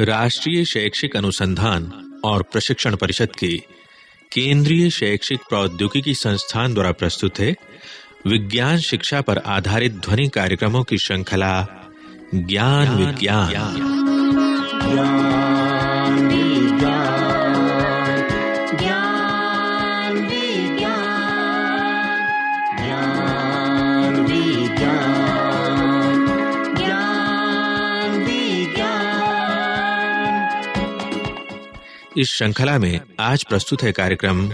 राष्ट्रीय शैक्षिक अनुसंधान और प्रशिक्षण परिषद के केंद्रीय शैक्षिक प्रौद्योगिकी संस्थान द्वारा प्रस्तुत है। विज्ञान शिक्षा पर आधारित ध्वनि कार्यक्रमों की श्रृंखला ज्ञान विज्ञान। इस श्रृंखला में आज प्रस्तुत है कार्यक्रम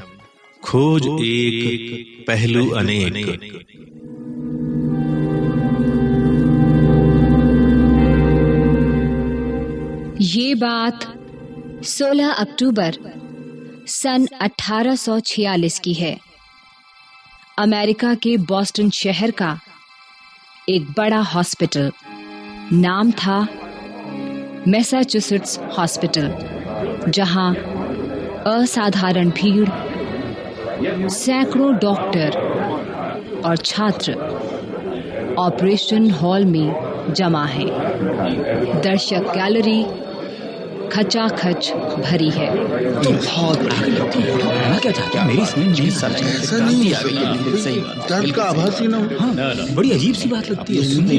खोज एक पहलू अनेक। ये बात 16 अक्टूबर सन 1846 की है। अमेरिका के बॉस्टन शहर का एक बड़ा हॉस्पिटल। नाम था मैसाचुसेट्स हॉस्पिटल। जहाँ असाधारण भीड़ सैकड़ों डॉक्टर और छात्र ऑपरेशन हॉल में जमा है। दर्शक गैलरी खचाखच भरी है। तो बहुत मैं क्या चाहता मेरी समझ में सर ऐसा नहीं सही दर्द का आभास ही ना हो। हाँ बड़ी अजीब सी बात लगती है। सुनने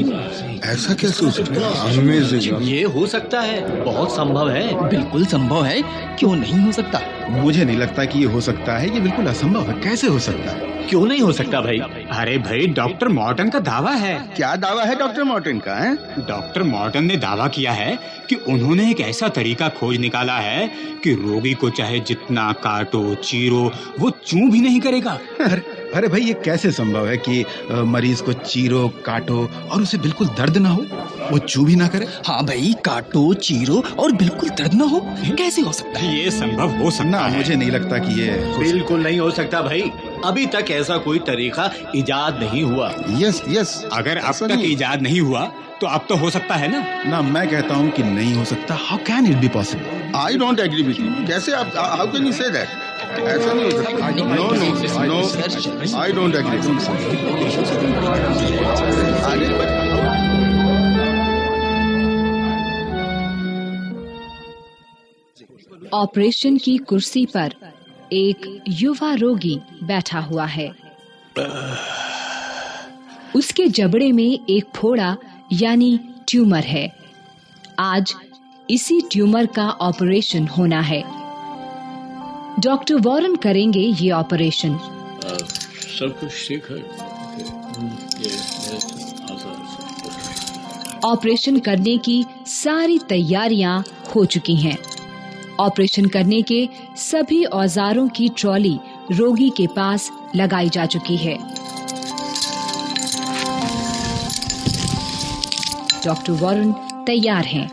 ऐसा क्या सोच सकता है? ये हो सकता है। बहुत संभव है। बिल्कुल संभव है। क्यों नहीं हो सकता? मुझे नहीं लगता कि ये हो सकता है। ये बिल्कुल असंभव है। कैसे हो सकता है? क्यों नहीं हो सकता भाई? अरे भाई डॉक्टर मॉर्टन का दावा है। क्या दावा है डॉक्टर मॉर्टन का है? डॉक्टर मॉर्टन ने दावा किया है कि उन्होंने एक ऐसा तरीका खोज निकाला है कि रोगी को चाहे जितना काटो चीरो वो चू भी नहीं करेगा। अरे अरे भाई ये कैसे संभव है कि मरीज़ को चीरो काटो और उसे बिल्कुल दर्द ना हो? वो चू भी ना करे? हाँ भाई काटो चीरो और बिल्कुल दर्द न हो। कैसे हो सकता है? ये संभव हो सकता ना है। मुझे नहीं लगता कि ये बिल्कुल नहीं हो सकता भाई। अभी तक ऐसा कोई तरीका इजाद नहीं हुआ। यस यस अगर अब तक। इजाद नहीं हुआ तो अब तो हो सकता है ना? ना मैं कहता हूँ कि नहीं हो सकता। How can it be possible I don't agree with you कैसे आप how can you say that ऐसा नहीं हो सकता। No no no I don't agree operation की कुर्सी पर। एक युवा रोगी बैठा हुआ है। उसके जबड़े में एक फोड़ा यानी ट्यूमर है। आज इसी ट्यूमर का ऑपरेशन होना है। डॉक्टर वॉरन करेंगे ये ऑपरेशन। सब कुछ ठीक है? ऑपरेशन करने की सारी तैयारियाँ हो चुकी हैं। ऑपरेशन करने के सभी औजारों की ट्रॉली रोगी के पास लगाई जा चुकी है डॉक्टर वॉरन तैयार हैं.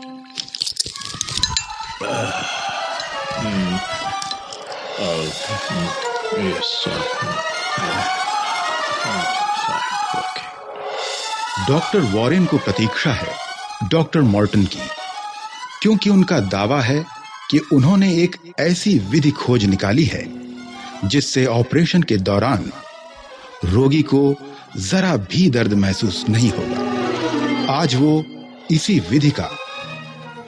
डॉक्टर वॉरेन को प्रतीक्षा है, डॉक्टर मॉर्टन की, क्योंकि उनका दावा है कि उन्होंने एक ऐसी विधि खोज निकाली है, जिससे ऑपरेशन के दौरान रोगी को जरा भी दर्द महसूस नहीं होगा। आज वो इसी विधि का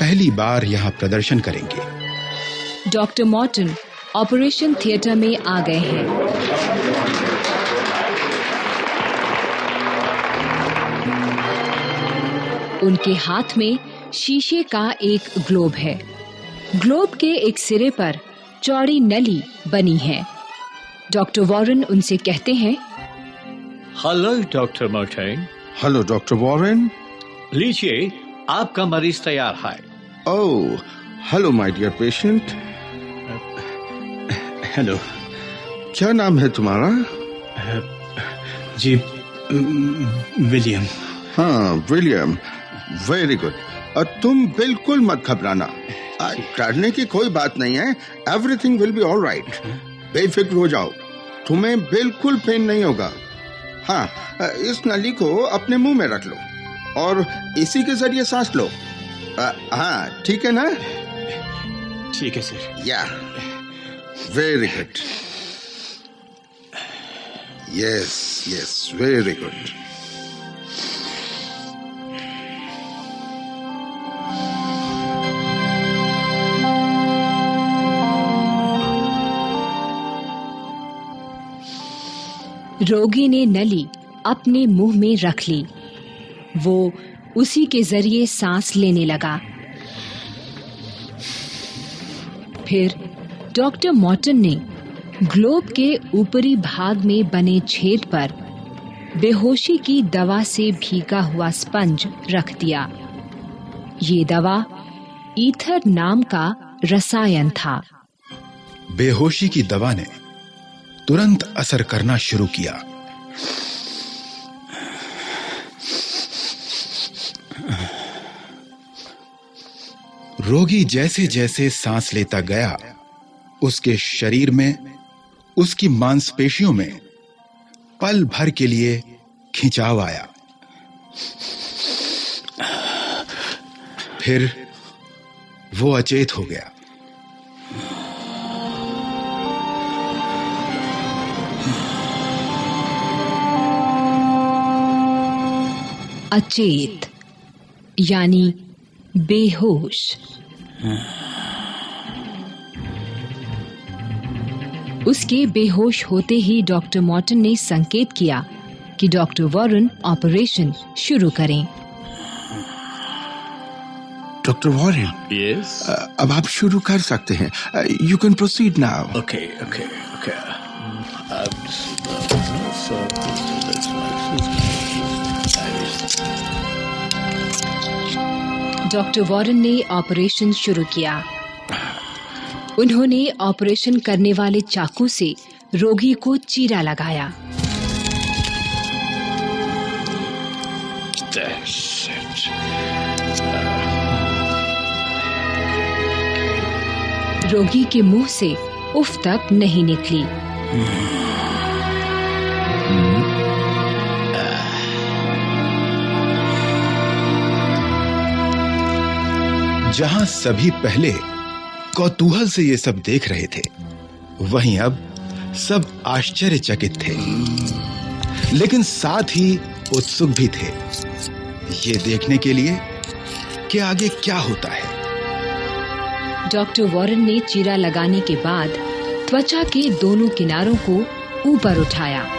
पहली बार यहाँ प्रदर्शन करेंगे। डॉक्टर मॉर्टन ऑपरेशन थिएटर में आ गए हैं। उनके हाथ में शीशे का एक ग्लोब है। ग्लोब के एक सिरे पर चौड़ी नली बनी है। डॉक्टर वॉरन उनसे कहते हैं hello doctor Martin. Hello doctor Warren. लीजिए आपका मरीज़ तैयार है। ओह hello my dear patient. Hello. क्या नाम है तुम्हारा? जी विलियम। हाँ विलियम। Very good. और तुम बिल्कुल मत घबराना। डरने की कोई बात नहीं है। Everything will be all right बेफिक्र हो जाओ। तुम्हें बिल्कुल पेन नहीं होगा। हाँ इस नली को अपने मुँह में रख लो और इसी के ज़रिए सांस लो। हाँ ठीक है ना? ठीक है सर या very good yes yes very good रोगी ने नली अपने मुँह में रख ली। वो उसी के ज़रिए सांस लेने लगा। फिर डॉक्टर मॉर्टन ने ग्लोब के ऊपरी भाग में बने छेद पर बेहोशी की दवा से भीगा हुआ स्पंज रख दिया। ये दवा ईथर नाम का रसायन था। बेहोशी की दवा ने तुरंत असर करना शुरू किया। रोगी जैसे जैसे सांस लेता गया, उसके शरीर में, उसकी मांसपेशियों में पल भर के लिए खिंचाव आया। फिर वो अचेत हो गया। अचेत यानी बेहोश। उसके बेहोश होते ही डॉक्टर मॉर्टन ने संकेत किया कि डॉक्टर वॉरन ऑपरेशन शुरू करें। Doctor Warren Yes. अब आप शुरू कर सकते हैं। You can proceed now okay okay, doctor Warren ने ऑपरेशन शुरू किया। उन्होंने ऑपरेशन करने वाले चाकू से रोगी को चीरा लगाया। रोगी के मुँह से उफ तक नहीं निकली। जहाँ सभी पहले कौतूहल से ये सब देख रहे थे, वहीं अब सब आश्चर्यचकित थे। लेकिन साथ ही उत्सुक भी थे। ये देखने के लिए कि आगे क्या होता है। डॉक्टर वॉरेन ने चीरा लगाने के बाद त्वचा के दोनों किनारों को ऊपर उठाया।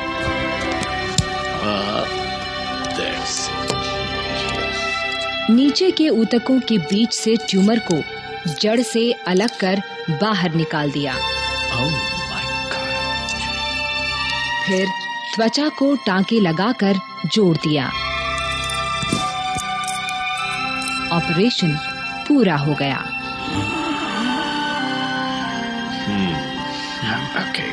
नीचे के ऊतकों के बीच से ट्यूमर को जड़ से अलग कर बाहर निकाल दिया। Oh फिर त्वचा को टांके लगाकर जोड़ दिया। ऑपरेशन पूरा हो गया। Okay.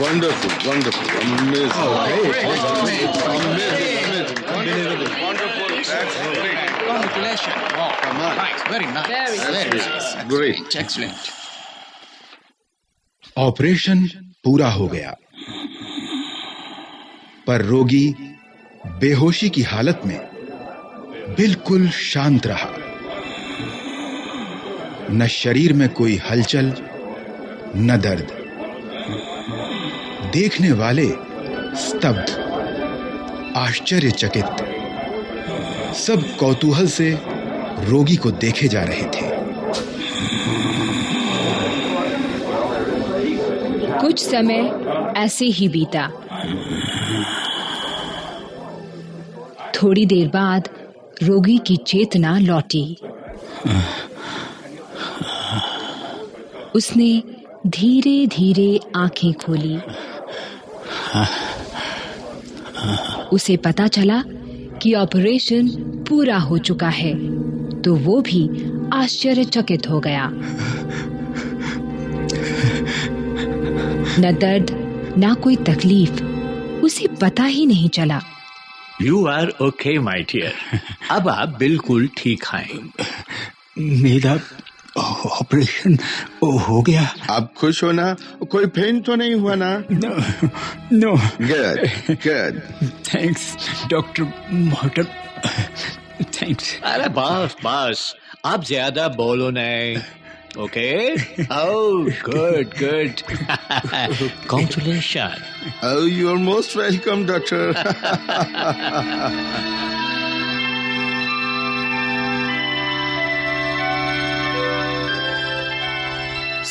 Wonderful, wonderful, amazing. Oh, great, amazing, amazing, wonderful, wonderful. That's great. Congratulations. Wow. Come on. Nice. Very nice. Very Very nice. nice. Great. Excellent. Operation पूरा हो गया पर रोगी बेहोशी की हालत में बिल्कुल शांत रहा न शरीर में कोई हलचल न दर्द देखने वाले स्तब्ध आश्चर्यचकित। सब कौतूहल से रोगी को देखे जा रहे थे। कुछ समय ऐसे ही बीता। थोड़ी देर बाद रोगी की चेतना लौटी। उसने धीरे धीरे आँखें खोली। उसे पता चला कि ऑपरेशन पूरा हो चुका है तो वो भी आश्चर्यचकित हो गया। न दर्द ना कोई तकलीफ़ उसे पता ही नहीं चला। You are okay my dear अब आप बिल्कुल ठीक हैं। मेरा ऑपरेशन हो गया। आप खुश हो ना? कोई पेन तो नहीं हुआ ना? No no. Good good thanks doctor Morton thanks अरे बस बस। आप ज़्यादा बोलो नहीं। Okay oh good good congratulation Oh, you are most welcome, doctor.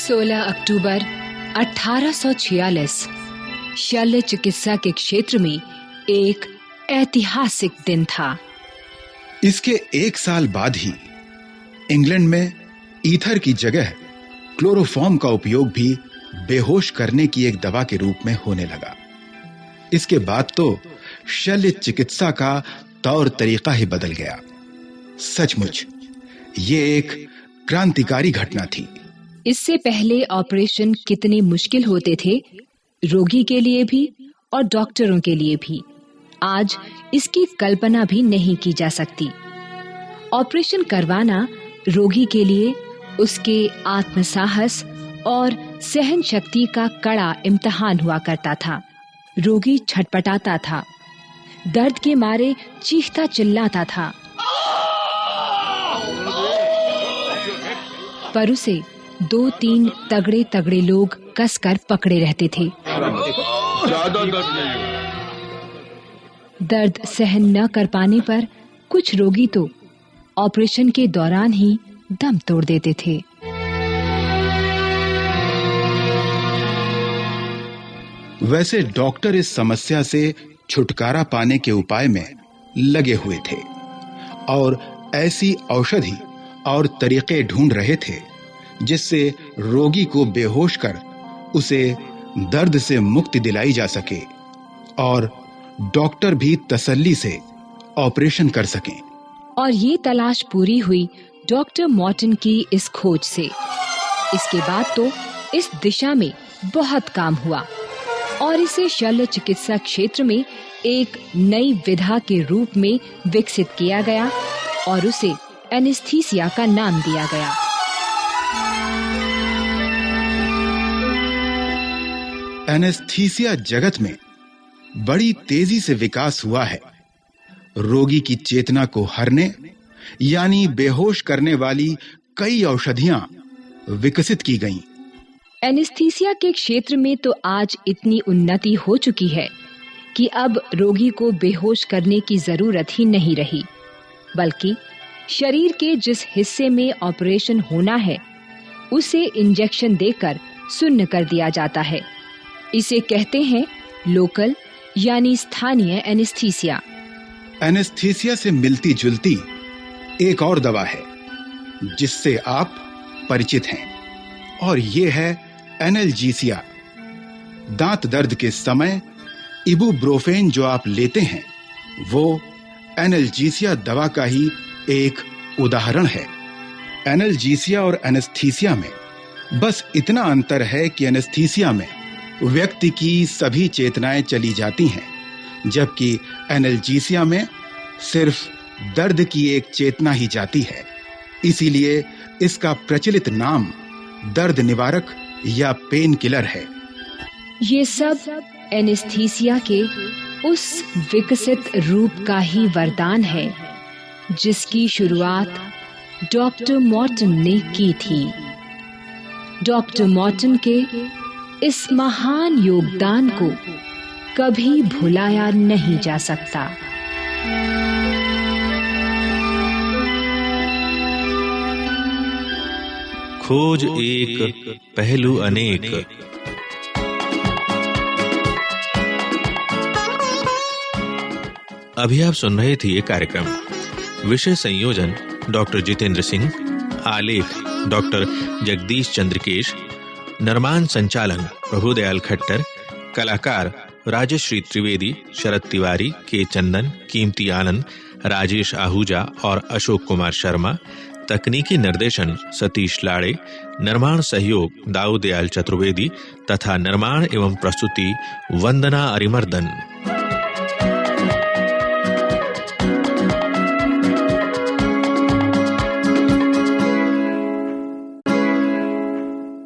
16 अक्टूबर 1846 शल्य चिकित्सा के क्षेत्र में एक ऐतिहासिक दिन था। इसके एक साल बाद ही इंग्लैंड में ईथर की जगह क्लोरोफॉर्म का उपयोग भी बेहोश करने की एक दवा के रूप में होने लगा। इसके बाद तो शल्य चिकित्सा का तौर तरीका ही बदल गया। सचमुच, ये एक क्रांतिकारी घटना थी। इससे पहले ऑपरेशन कितने मुश्किल होते थे, रोगी के लिए भी और डॉक्टरों के लिए भी। आज इसकी कल्पना भी नहीं की जा सकती। ऑपरेशन करवाना रोगी के लिए उसके आत्मसाहस और सहन शक्ति का कड़ा इम्तिहान हुआ करता था। रोगी छटपटाता था। दर्द के मारे चीखता चिल्लाता था। पर उसे दो तीन तगड़े तगड़े लोग कसकर पकड़े रहते थे। ज़्यादा दर्द नहीं दर्द सहन न कर पाने पर कुछ रोगी तो ऑपरेशन के दौरान ही दम तोड़ देते थे। वैसे डॉक्टर इस समस्या से छुटकारा पाने के उपाय में लगे हुए थे और ऐसी औषधि और तरीके ढूंढ रहे थे। जिससे रोगी को बेहोश कर उसे दर्द से मुक्ति दिलाई जा सके और डॉक्टर भी तसल्ली से ऑपरेशन कर सकें। और ये तलाश पूरी हुई डॉक्टर मॉर्टन की इस खोज से। इसके बाद तो इस दिशा में बहुत काम हुआ और इसे शल्य चिकित्सा क्षेत्र में एक नई विधा के रूप में विकसित किया गया और उसे एनेस्थीसिया का नाम दिया गया। एनेस्थीसिया जगत में बड़ी तेज़ी से विकास हुआ है रोगी की चेतना को हरने, यानी बेहोश करने वाली कई औषधियाँ विकसित की गईं। एनेस्थीसिया के क्षेत्र में तो आज इतनी उन्नति हो चुकी है कि अब रोगी को बेहोश करने की ज़रूरत ही नहीं रही, बल्कि शरीर के जिस हिस्से में ऑपरेशन होना है, उसे इंजेक्शन देकर सुन्न कर दिया जाता है इसे कहते हैं लोकल, यानी स्थानीय एनेस्थीसिया। एनेस्थीसिया से मिलती जुलती एक और दवा है, जिससे आप परिचित हैं, और ये है एनएलजीसिया। दांत दर्द के समय इबुप्रोफेन जो आप लेते हैं, वो एनएलजीसिया दवा का ही एक उदाहरण है। एनएलजीसिया और एनेस्थीसिया में बस इतना अंतर है कि एनेस्थीसिया में व्यक्ति की सभी चेतनाएँ चली जाती हैं, जबकि एनएलजीसिया में सिर्फ़ दर्द की एक चेतना ही जाती है। इसीलिए इसका प्रचलित नाम दर्द निवारक या पेन किलर है। ये सब एनेस्थीसिया के उस विकसित रूप का ही वरदान है, जिसकी शुरुआत डॉक्टर मॉर्टन ने की थी। डॉक्टर मॉर्टन के इस महान योगदान को कभी भुलाया नहीं जा सकता। खोज एक पहलू अनेक। अभी आप सुन रहे थे ये कार्यक्रम। विषय संयोजन डॉक्टर जितेंद्र सिंह, आलेख डॉक्टर जगदीश चंद्रकेश, निर्माण संचालन प्रभुदयाल खट्टर, कलाकार राजश्री त्रिवेदी, शरद तिवारी, के चंदन, कीमती आनंद, राजेश आहूजा और अशोक कुमार शर्मा, तकनीकी निर्देशन सतीश लाड़े, निर्माण सहयोग दाऊदयाल चतुर्वेदी तथा निर्माण एवं प्रस्तुति वंदना अरिमर्दन।